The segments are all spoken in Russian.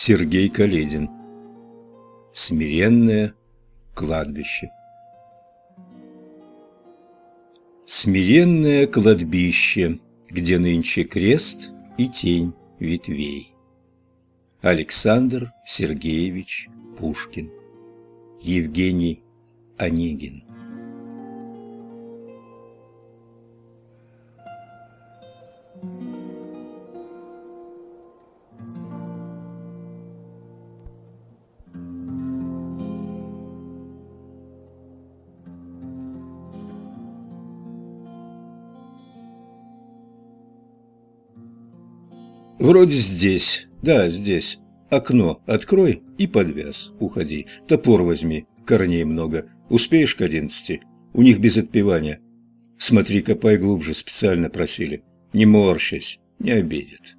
Сергей Каледин. Смиренное кладбище. Смиренное кладбище, где нынче крест и тень ветвей. Александр Сергеевич Пушкин. Евгений Онегин. Вроде здесь. Да, здесь. Окно открой и подвяз. Уходи. Топор возьми. Корней много. Успеешь к одиннадцати? У них без отпевания. Смотри, копай глубже, специально просили. Не морщись, не обидят.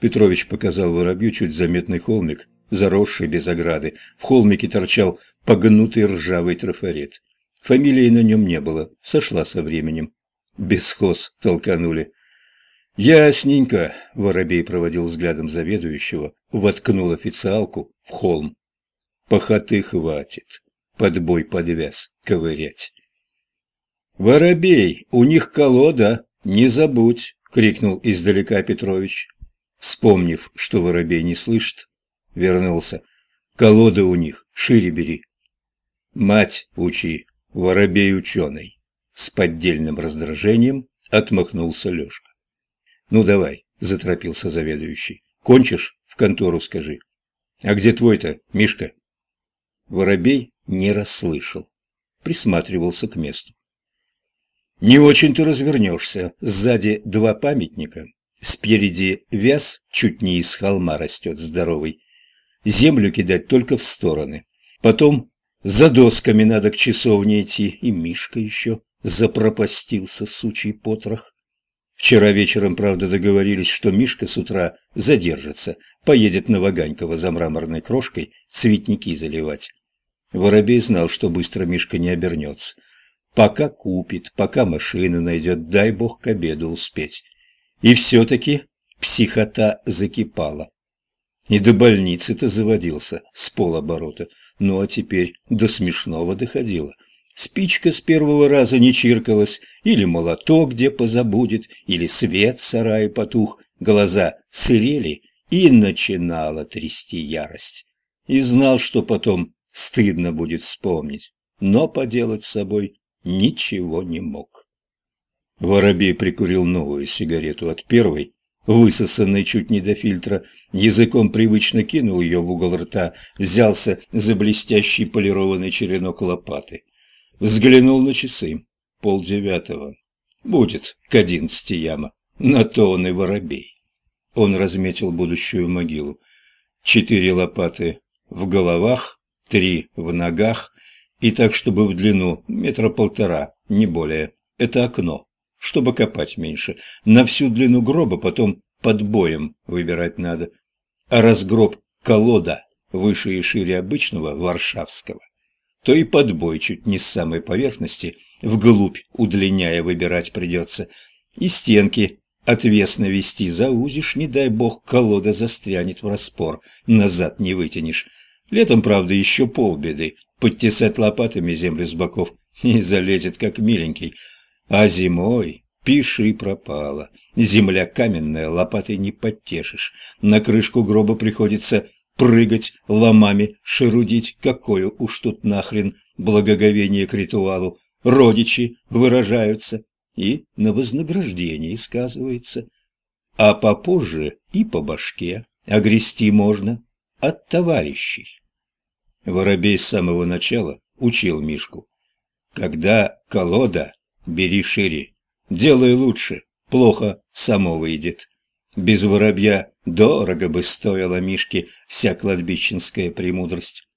Петрович показал воробью чуть заметный холмик, заросший без ограды. В холмике торчал погнутый ржавый трафарет. Фамилии на нем не было, сошла со временем. Бесхоз толканули. «Ясненько», — Воробей проводил взглядом заведующего, воткнул официалку в холм. «Похоты хватит, подбой подвяз ковырять». «Воробей, у них колода, не забудь!» — крикнул издалека Петрович. Вспомнив, что Воробей не слышит, вернулся. «Колода у них, шире бери». «Мать учи, Воробей ученый!» С поддельным раздражением отмахнулся Лешка. «Ну давай», – заторопился заведующий. «Кончишь? В контору скажи». «А где твой-то, Мишка?» Воробей не расслышал. Присматривался к месту. «Не очень-то развернешься. Сзади два памятника. Спереди вяз чуть не из холма растет здоровый. Землю кидать только в стороны. Потом за досками надо к часовне идти. И Мишка еще запропастился, сучий потрох. Вчера вечером, правда, договорились, что Мишка с утра задержится, поедет на Ваганькова за мраморной крошкой цветники заливать. Воробей знал, что быстро Мишка не обернется. Пока купит, пока машину найдет, дай бог к обеду успеть. И все-таки психота закипала. И до больницы-то заводился с полоборота, ну а теперь до смешного доходило – Спичка с первого раза не чиркалась, или молоток где позабудет, или свет в сарае потух, глаза сырели, и начинала трясти ярость. И знал, что потом стыдно будет вспомнить, но поделать с собой ничего не мог. Воробей прикурил новую сигарету от первой, высосанной чуть не до фильтра, языком привычно кинул ее в угол рта, взялся за блестящий полированный черенок лопаты. Взглянул на часы. Полдевятого. Будет к одиннадцати яма. На то он и воробей. Он разметил будущую могилу. Четыре лопаты в головах, три в ногах, и так, чтобы в длину метра полтора, не более. Это окно, чтобы копать меньше. На всю длину гроба потом под боем выбирать надо. А разгроб колода выше и шире обычного варшавского то и подбой чуть не с самой поверхности, вглубь удлиняя выбирать придется. И стенки отвесно вести заузишь, не дай бог, колода застрянет в распор, назад не вытянешь. Летом, правда, еще полбеды, подтесать лопатами землю с боков и залезет, как миленький. А зимой пиши пропало. Земля каменная, лопатой не подтешишь. На крышку гроба приходится прыгать, ломами шерудить, какое уж тут нахрен благоговение к ритуалу. Родичи выражаются и на вознаграждении сказывается. А попозже и по башке огрести можно от товарищей. Воробей с самого начала учил Мишку. Когда колода, бери шире, делай лучше, плохо само выйдет. Без воробья дорого бы стоила Мишке вся кладбищенская премудрость.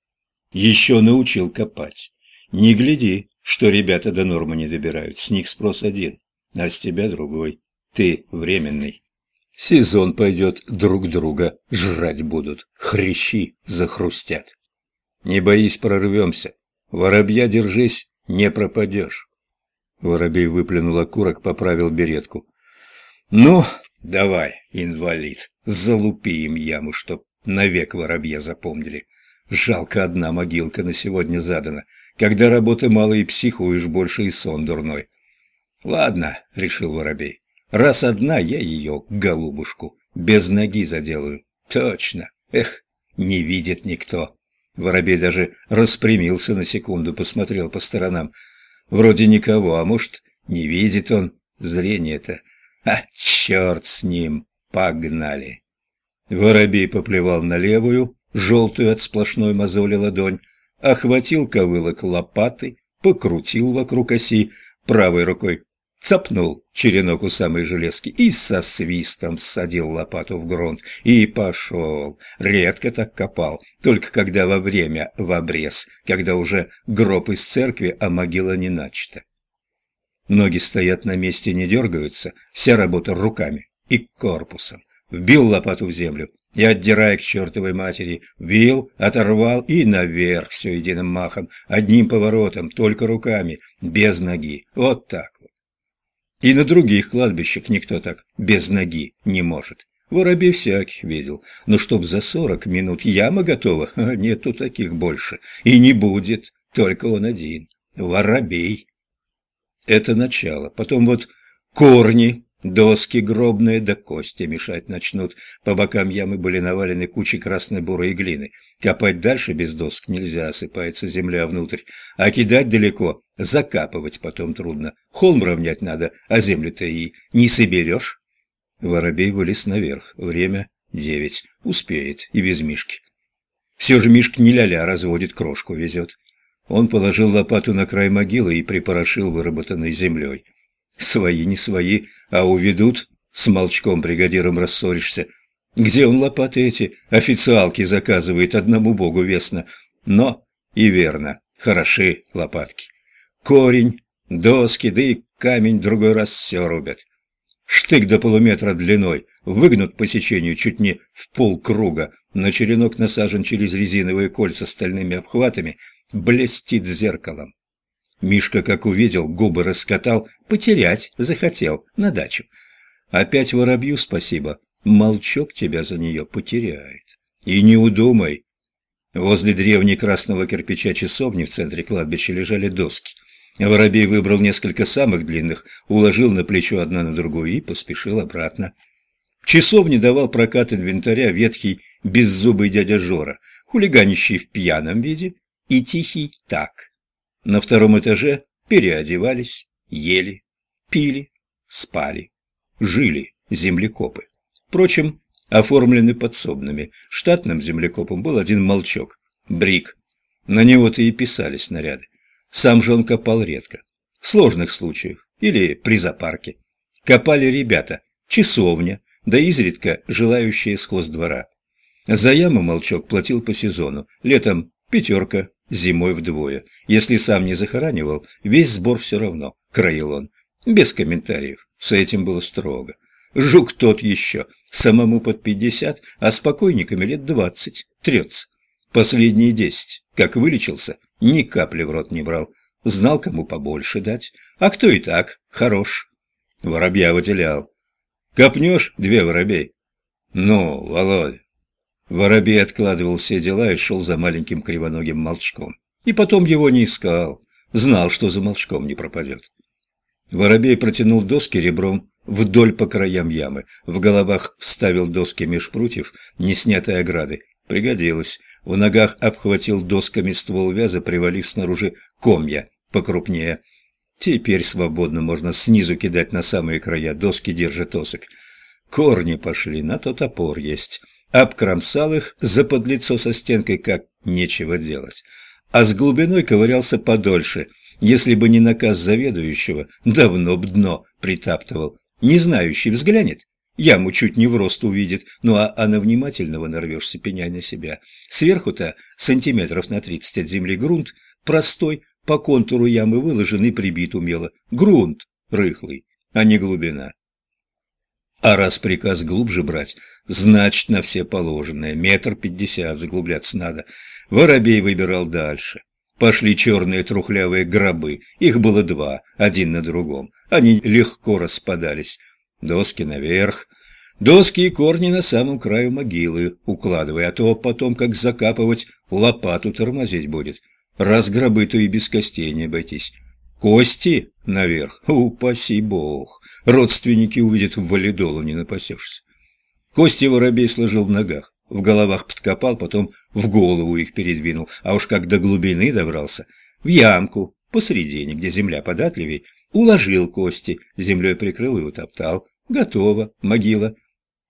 Еще научил копать. Не гляди, что ребята до нормы не добирают, с них спрос один, а с тебя другой. Ты временный. Сезон пойдет, друг друга жрать будут, хрящи захрустят. Не боись, прорвемся. Воробья держись, не пропадешь. Воробей выплюнул окурок, поправил беретку. «Ну, давай, инвалид, залупи им яму, чтоб навек воробья запомнили. Жалко одна могилка на сегодня задана. Когда работы мало и психуешь больше, и сон дурной. Ладно, решил воробей. Раз одна, я ее, голубушку, без ноги заделаю. Точно. Эх, не видит никто. Воробей даже распрямился на секунду, посмотрел по сторонам. Вроде никого, а может, не видит он зрение-то. А черт с ним, погнали. Воробей поплевал на левую, желтую от сплошной мозоли ладонь, охватил ковылок лопатой, покрутил вокруг оси, правой рукой цапнул черенок у самой железки и со свистом ссадил лопату в грунт. И пошел. Редко так копал, только когда во время в обрез, когда уже гроб из церкви, а могила не начата. Ноги стоят на месте, не дергаются, вся работа руками и корпусом. Вбил лопату в землю и, отдирая к чертовой матери, вбил, оторвал и наверх все единым махом, одним поворотом, только руками, без ноги. Вот так. И на других кладбищах никто так без ноги не может. Воробей всяких видел, но чтоб за сорок минут яма готова, нету таких больше. И не будет, только он один. Воробей. Это начало. Потом вот корни Доски гробные да кости мешать начнут. По бокам ямы были навалены кучи красной бурой глины. Копать дальше без доск нельзя, осыпается земля внутрь. А кидать далеко, закапывать потом трудно. Холм равнять надо, а землю-то и не соберешь. Воробей вылез наверх. Время девять. Успеет и без Мишки. Все же Мишка не ля-ля, разводит крошку, везет. Он положил лопату на край могилы и припорошил выработанной землей. Свои не свои, а уведут, с молчком бригадиром рассоришься. Где он лопаты эти официалки заказывает, одному богу весно. Но и верно, хороши лопатки. Корень, доски, да и камень другой раз все рубят. Штык до полуметра длиной, выгнут по сечению чуть не в полкруга, но черенок насажен через резиновые кольца стальными обхватами, блестит зеркалом. Мишка, как увидел, губы раскатал, потерять захотел на дачу. Опять воробью спасибо, молчок тебя за нее потеряет. И не удумай. Возле древней красного кирпича часовни в центре кладбища лежали доски. Воробей выбрал несколько самых длинных, уложил на плечо одна на другую и поспешил обратно. В часовне давал прокат инвентаря ветхий беззубый дядя Жора, хулиганящий в пьяном виде и тихий так. На втором этаже переодевались, ели, пили, спали, жили землекопы. Впрочем, оформлены подсобными. Штатным землекопом был один молчок, Брик. На него-то и писали снаряды. Сам же он копал редко. В сложных случаях или при запарке. Копали ребята, часовня, да изредка желающие с двора. За яму молчок платил по сезону. Летом пятерка, зимой вдвое. Если сам не захоранивал, весь сбор все равно, краил он. Без комментариев, с этим было строго. Жук тот еще, самому под пятьдесят, а с покойниками лет двадцать, трется. Последние десять, как вылечился, ни капли в рот не брал. Знал, кому побольше дать, а кто и так хорош. Воробья выделял. Копнешь две воробей? Ну, Володя, Воробей откладывал все дела и шел за маленьким кривоногим молчком. И потом его не искал. Знал, что за молчком не пропадет. Воробей протянул доски ребром вдоль по краям ямы. В головах вставил доски меж прутьев, не снятой ограды. Пригодилось. В ногах обхватил досками ствол вяза, привалив снаружи комья покрупнее. Теперь свободно можно снизу кидать на самые края, доски держат осок. Корни пошли, на то топор есть обкромсал их за подлицо со стенкой, как нечего делать. А с глубиной ковырялся подольше. Если бы не наказ заведующего, давно б дно притаптывал. Не знающий взглянет, яму чуть не в рост увидит, ну а, а на внимательного нарвешься, пеняй на себя. Сверху-то сантиметров на тридцать от земли грунт, простой, по контуру ямы выложен и прибит умело. Грунт рыхлый, а не глубина. А раз приказ глубже брать, значит, на все положенное. Метр пятьдесят заглубляться надо. Воробей выбирал дальше. Пошли черные трухлявые гробы. Их было два, один на другом. Они легко распадались. Доски наверх. Доски и корни на самом краю могилы укладывай, а то потом, как закапывать, лопату тормозить будет. Раз гробы, то и без костей не обойтись. Кости наверх, упаси бог. Родственники увидят, в валидолу не напасешься. Кости воробей сложил в ногах, в головах подкопал, потом в голову их передвинул, а уж как до глубины добрался, в ямку, посредине, где земля податливей, уложил кости, землей прикрыл и утоптал. Готово, могила.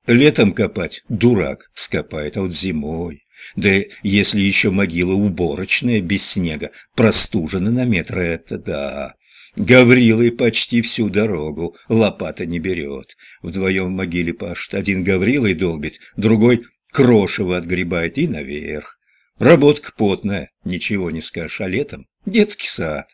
Летом копать дурак вскопает, а вот зимой... Да если еще могила уборочная, без снега, простужена на метр, это да. Гаврилы почти всю дорогу лопата не берет. Вдвоем в могиле пашут. Один Гаврилой долбит, другой крошево отгребает и наверх. Работка потная, ничего не скажешь, а летом детский сад.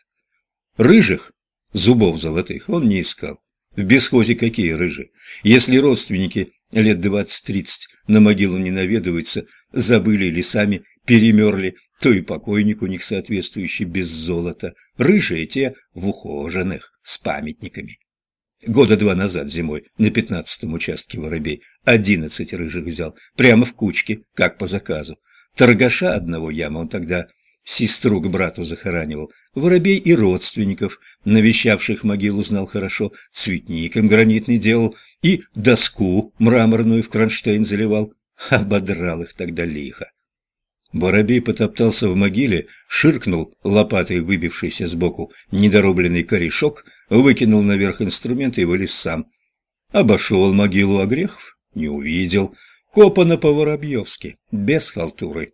Рыжих, зубов золотых, он не искал. В бесхозе какие рыжие? Если родственники лет двадцать-тридцать на могилу не наведываются, забыли или сами перемерли, то и покойник у них соответствующий без золота. Рыжие те в ухоженных, с памятниками. Года два назад зимой на пятнадцатом участке Воробей одиннадцать рыжих взял, прямо в кучке, как по заказу. Торгаша одного яма он тогда сестру к брату захоранивал. Воробей и родственников, навещавших могилу, знал хорошо, цветник им гранитный делал и доску мраморную в кронштейн заливал. Ободрал их тогда лихо. Воробей потоптался в могиле, ширкнул лопатой выбившийся сбоку недоробленный корешок, выкинул наверх инструмент и вылез сам. Обошел могилу Огрехов, не увидел. Копано по-воробьевски, без халтуры.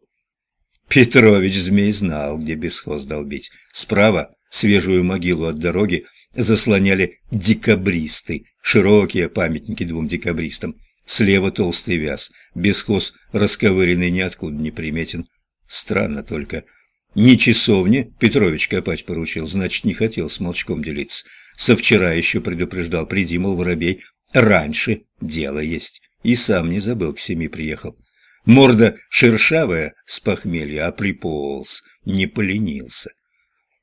Петрович Змей знал, где бесхоз долбить. Справа, свежую могилу от дороги, заслоняли декабристы, широкие памятники двум декабристам. Слева толстый вяз, бесхоз расковыренный ниоткуда не приметен. Странно только. Ни часовни Петрович копать поручил, значит, не хотел с молчком делиться. Со вчера еще предупреждал, приди, мол, воробей, раньше дело есть. И сам не забыл, к семи приехал. Морда шершавая с похмелья, а приполз, не поленился.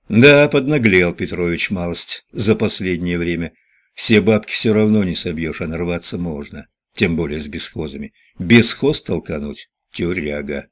Да, поднаглел Петрович малость за последнее время. Все бабки все равно не собьешь, а нарваться можно тем более с бесхозами. Бесхоз толкануть – тюряга.